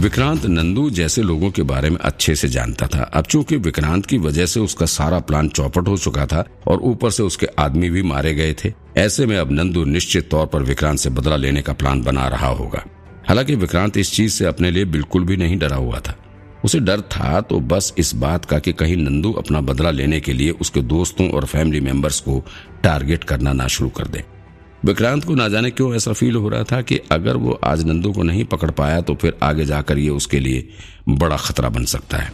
विक्रांत नंदू जैसे लोगों के बारे में अच्छे से जानता था। अब चूँकि विक्रांत की वजह से उसका सारा प्लान चौपट हो चुका था और ऊपर से उसके आदमी भी मारे गए थे, ऐसे में अब नंदू निश्चित तौर पर विक्रांत से बदला लेने का प्लान बना रहा होगा। हालाँकि विक्रांत इस चीज़ से अपने लिए बिल्कुल भी नहीं डरा हुआ था। उसे डर था तो बस इस बात का कि कहीं नंदू अपना बदला लेने के लिए उसके दोस्तों और फैमिली मेंबर्स को टारगेट करना ना शुरू कर दे। विक्रांत को ना जाने क्यों ऐसा फील हो रहा था कि अगर वो आज नंदू को नहीं पकड़ पाया तो फिर आगे जाकर ये उसके लिए बड़ा खतरा बन सकता है।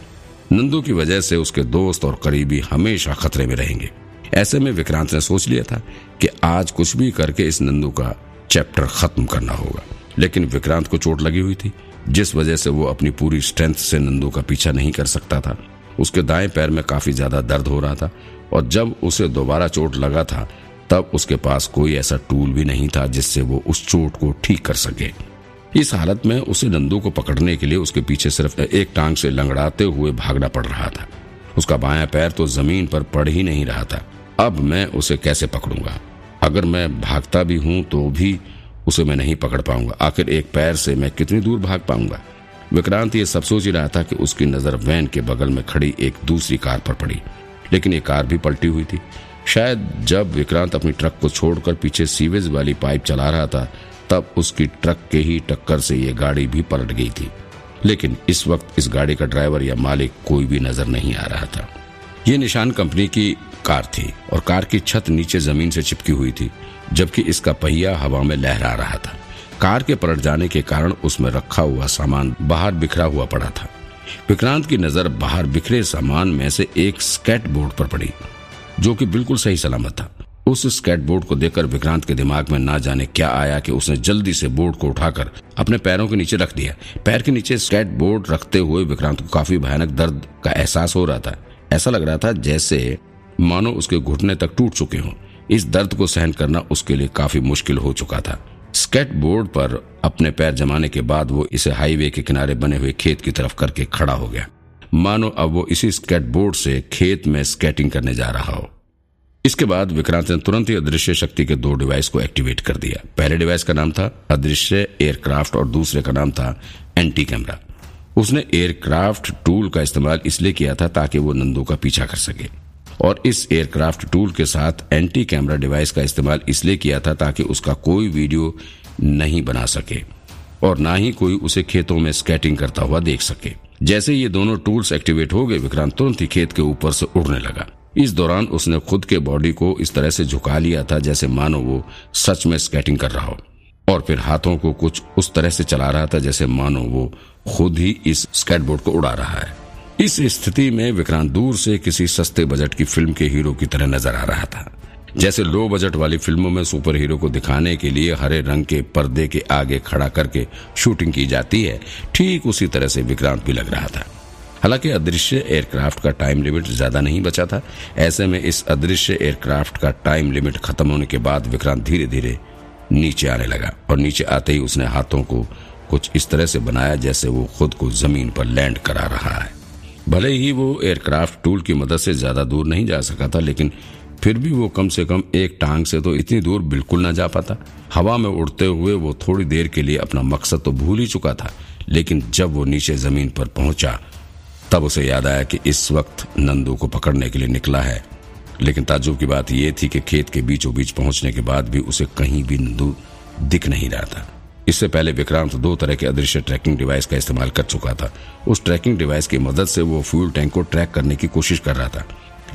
नंदू की वजह से उसके दोस्त और करीबी हमेशा खतरे में रहेंगे। ऐसे में विक्रांत ने सोच लिया था कि आज कुछ भी करके इस नंदू का चैप्टर खत्म करना होगा। लेकिन विक्रांत को चोट लगी हुई थी, जिस वजह से वो अपनी पूरी स्ट्रेंथ से नंदू का पीछा नहीं कर सकता था। उसके दाएँ पैर में काफ़ी ज़्यादा दर्द हो रहा था और जब उसे दोबारा चोट लगा था तब उसके पास कोई ऐसा टूल भी नहीं था जिससे वो उस चोट को ठीक कर सके। इस हालत में उसे नंदू को पकड़ने के लिए उसके पीछे सिर्फ़ एक टांग से लंगड़ाते हुए भागना पड़ रहा था। उसका बायां पैर तो ज़मीन पर पड़ ही नहीं रहा था। अब मैं उसे कैसे पकड़ूँगा? अगर मैं भागता भी हूँ तो भी उसे मैं नहीं पकड़ पाऊँगा। आखिर एक पैर से मैं कितनी दूर भाग पाऊँगा? विक्रांत ये सब सोच ही रहा था कि उसकी नज़र वैन के बगल में खड़ी एक दूसरी कार पर पड़ी, लेकिन ये कार भी पलटी हुई थी। शायद जब विक्रांत अपनी ट्रक को छोड़कर पीछे सीवेज वाली पाइप चला रहा था, तब उसकी ट्रक के ही टक्कर से यह गाड़ी भी पलट गई थी। लेकिन इस वक्त इस गाड़ी का ड्राइवर या मालिक कोई भी नज़र नहीं आ रहा था। ये निशान कंपनी की कार थी और कार की छत नीचे ज़मीन से चिपकी हुई थी, जबकि इसका पहिया हवा में लहरा रहा था। कार के पलट जाने के कारण उसमें रखा हुआ सामान बाहर बिखरा हुआ पड़ा था। विक्रांत की नज़र बाहर बिखरे सामान में से एक स्केट बोर्ड पर पड़ी। जो कि बिल्कुल सही सलामत था। उस स्केट बोर्ड को देखकर विक्रांत के दिमाग में ना जाने क्या आया कि उसने जल्दी से बोर्ड को उठाकर अपने पैरों के नीचे रख दिया। पैर के नीचे स्केट बोर्ड रखते हुए विक्रांत को काफ़ी भयानक दर्द का एहसास हो रहा था। ऐसा लग रहा था जैसे मानो उसके घुटने तक टूट चुके हों। इस दर्द को सहन करना उसके लिए काफ़ी मुश्किल हो चुका था। स्केट बोर्ड पर अपने पैर जमाने के बाद वो इसे हाईवे के किनारे बने हुए खेत की तरफ़ करके खड़ा हो गया। मानो अब वो इसी स्केट बोर्ड से खेत में स्केटिंग करने जा रहा हो। इसके बाद विक्रांत ने तुरंत ही अदृश्य शक्ति के दो डिवाइस को एक्टिवेट कर दिया। पहले डिवाइस का नाम था अदृश्य एयरक्राफ्ट और दूसरे का नाम था एंटी कैमरा। उसने एयरक्राफ्ट टूल का इस्तेमाल इसलिए किया था ताकि वो नंदू का पीछा कर सके। और इस एयरक्राफ्ट टूल के साथ एंटी कैमरा डिवाइस का इस्तेमाल इसलिए किया था ताकि उसका कोई वीडियो नहीं बना सके और ना ही कोई उसे खेतों में स्केटिंग करता हुआ देख सके। जैसे ये दोनों टूल्स एक्टिवेट हो गए, विक्रांत तुरंत ही खेत के ऊपर से उड़ने लगा। इस दौरान उसने खुद के बॉडी को इस तरह से झुका लिया था जैसे मानो वो सच में स्केटिंग कर रहा हो। और फिर हाथों को कुछ उस तरह से चला रहा था जैसे मानो वो खुद ही इस स्केटबोर्ड को उड़ा रहा है। इस स्थिति में विक्रांत दूर से किसी सस्ते बजट की फ़िल्म के हीरो की तरह नज़र आ रहा था। जैसे लो बजट वाली फ़िल्मों में सुपर हीरो को दिखाने के लिए हरे रंग के पर्दे के आगे खड़ा करके शूटिंग की जाती है, ठीक उसी तरह से विक्रांत भी लग रहा था। हालाँकि अदृश्य एयरक्राफ्ट का टाइम लिमिट ज़्यादा नहीं बचा था। ऐसे में इस अदृश्य एयरक्राफ्ट का टाइम लिमिट खत्म होने के बाद विक्रांत धीरे धीरे नीचे आने लगा और नीचे आते ही उसने हाथों को कुछ इस तरह से बनाया जैसे वो खुद को ज़मीन पर लैंड करा रहा है। भले ही वो एयरक्राफ्ट टूल की मदद से ज़्यादा दूर नहीं जा सका था, लेकिन फिर भी वो कम से कम एक टांग से तो इतनी दूर बिल्कुल ना जा पाता। हवा में उड़ते हुए वो थोड़ी देर के लिए अपना मकसद तो भूल ही चुका था, लेकिन जब वो नीचे ज़मीन पर पहुँचा तब उसे याद आया कि इस वक्त नंदू को पकड़ने के लिए निकला है। लेकिन ताजुब की बात यह थी कि खेत के बीचों बीच पहुँचने के बाद भी उसे कहीं भी नंदू दिख नहीं रहा था। इससे पहले विक्रांत दो तरह के अदृश्य ट्रैकिंग डिवाइस का इस्तेमाल कर चुका था। उस ट्रैकिंग डिवाइस की मदद से वो फ्यूल टैंक को ट्रैक करने की कोशिश कर रहा था।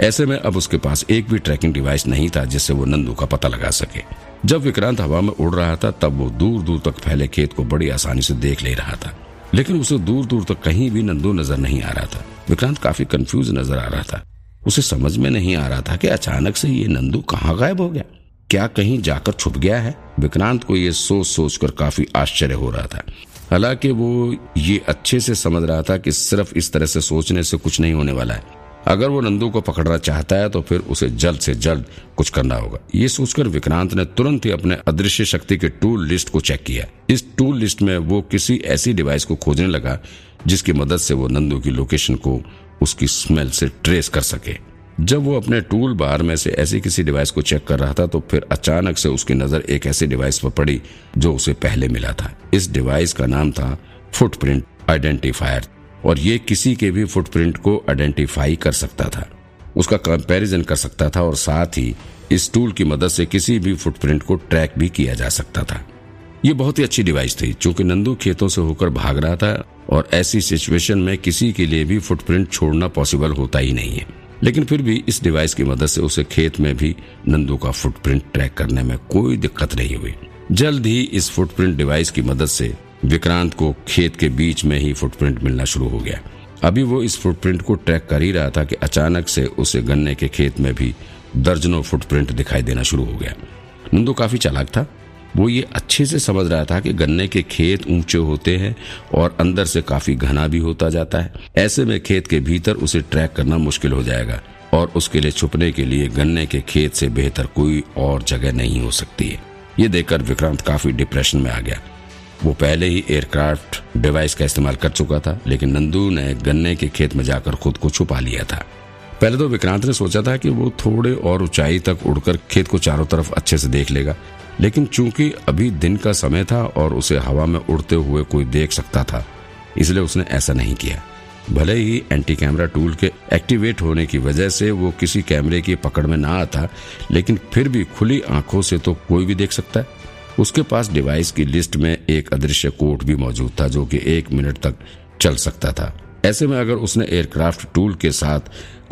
ऐसे में अब उसके पास एक भी ट्रैकिंग डिवाइस नहीं था जिससे वो नंदू का पता लगा सके। जब विक्रांत हवा में उड़ रहा था, तब वो दूर दूर तक फैले खेत को बड़ी आसानी से देख ले रहा था। लेकिन उसे दूर दूर तक कहीं भी नंदू नज़र नहीं आ रहा था। विक्रांत काफ़ी कंफ्यूज नज़र आ रहा था। उसे समझ में नहीं आ रहा था कि अचानक से ये नंदू कहाँ गायब हो गया। क्या कहीं जाकर छुप गया है? विक्रांत को ये सोच सोच कर काफ़ी आश्चर्य हो रहा था। हालाँकि वो ये अच्छे से समझ रहा था कि सिर्फ़ इस तरह से सोचने से कुछ नहीं होने वाला है। अगर वो नंदू को पकड़ना चाहता है तो फिर उसे जल्द से जल्द कुछ करना होगा। ये सोचकर विक्रांत ने तुरंत ही अपने अदृश्य शक्ति के टूल लिस्ट को चेक किया। इस टूल लिस्ट में वो किसी ऐसी डिवाइस को खोजने लगा, जिसकी मदद से वो नंदू की लोकेशन को उसकी स्मेल से ट्रेस कर सके। जब वो अपने टूल बार में से ऐसी किसी डिवाइस को चेक कर रहा था तो फिर अचानक से उसकी नज़र एक ऐसी डिवाइस पर पड़ी, जो उसे पहले मिला था। इस डिवाइस का नाम था फुटप्रिंट आइडेंटिफायर। और ये किसी के भी फुटप्रिंट को आइडेंटिफाई कर सकता था। उसका कंपैरिजन कर सकता था और साथ ही इस टूल की मदद से किसी भी फुटप्रिंट को ट्रैक भी किया जा सकता था। ये बहुत ही अच्छी डिवाइस थी क्योंकि नंदू खेतों से होकर भाग रहा था और ऐसी सिचुएशन में किसी के लिए भी फुटप्रिंट छोड़ना पॉसिबल होता ही नहीं है। लेकिन फिर भी इस डिवाइस की मदद से उसे खेत में भी नंदू का फुटप्रिंट ट्रैक करने में कोई दिक्कत नहीं हुई। जल्द ही इस फुटप्रिंट डिवाइस की मदद से विक्रांत को खेत के बीच में ही फुटप्रिंट मिलना शुरू हो गया। अभी वो इस फुटप्रिंट को ट्रैक कर ही रहा था कि अचानक से उसे गन्ने के खेत में भी दर्जनों फुटप्रिंट दिखाई देना शुरू हो गया। नंदू काफ़ी चालाक था। वो ये अच्छे से समझ रहा था कि गन्ने के खेत ऊँचे होते हैं और अंदर से काफ़ी घना भी होता जाता है। ऐसे में खेत के भीतर उसे ट्रैक करना मुश्किल हो जाएगा और उसके लिए छुपने के लिए गन्ने के खेत से बेहतर कोई और जगह नहीं हो सकती है। ये देखकर विक्रांत काफ़ी डिप्रेशन में आ गया। वो पहले ही एयरक्राफ्ट डिवाइस का इस्तेमाल कर चुका था, लेकिन नंदू ने गन्ने के खेत में जाकर खुद को छुपा लिया था। पहले तो विक्रांत ने सोचा था कि वो थोड़े और ऊंचाई तक उड़कर खेत को चारों तरफ़ अच्छे से देख लेगा, लेकिन चूँकि अभी दिन का समय था और उसे हवा में उड़ते हुए कोई देख सकता था, इसलिए उसने ऐसा नहीं किया। भले ही एंटी कैमरा टूल के एक्टिवेट होने की वजह से वो किसी कैमरे की पकड़ में ना आता, लेकिन फिर भी खुली आँखों से तो कोई भी देख सकता है। उसके पास डिवाइस की लिस्ट में एक अदृश्य कोड भी मौजूद था जो कि एक मिनट तक चल सकता था। ऐसे में अगर उसने एयरक्राफ्ट टूल के साथ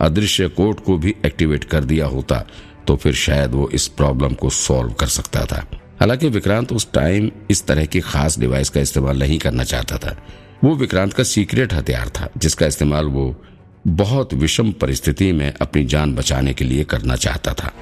अदृश्य कोड को भी एक्टिवेट कर दिया होता तो फिर शायद वो इस प्रॉब्लम को सॉल्व कर सकता था। हालाँकि विक्रांत उस टाइम इस तरह की खास डिवाइस का इस्तेमाल नहीं करना चाहता था। वो विक्रांत का सीक्रेट हथियार था, जिसका इस्तेमाल वो बहुत विषम परिस्थिति में अपनी जान बचाने के लिए करना चाहता था।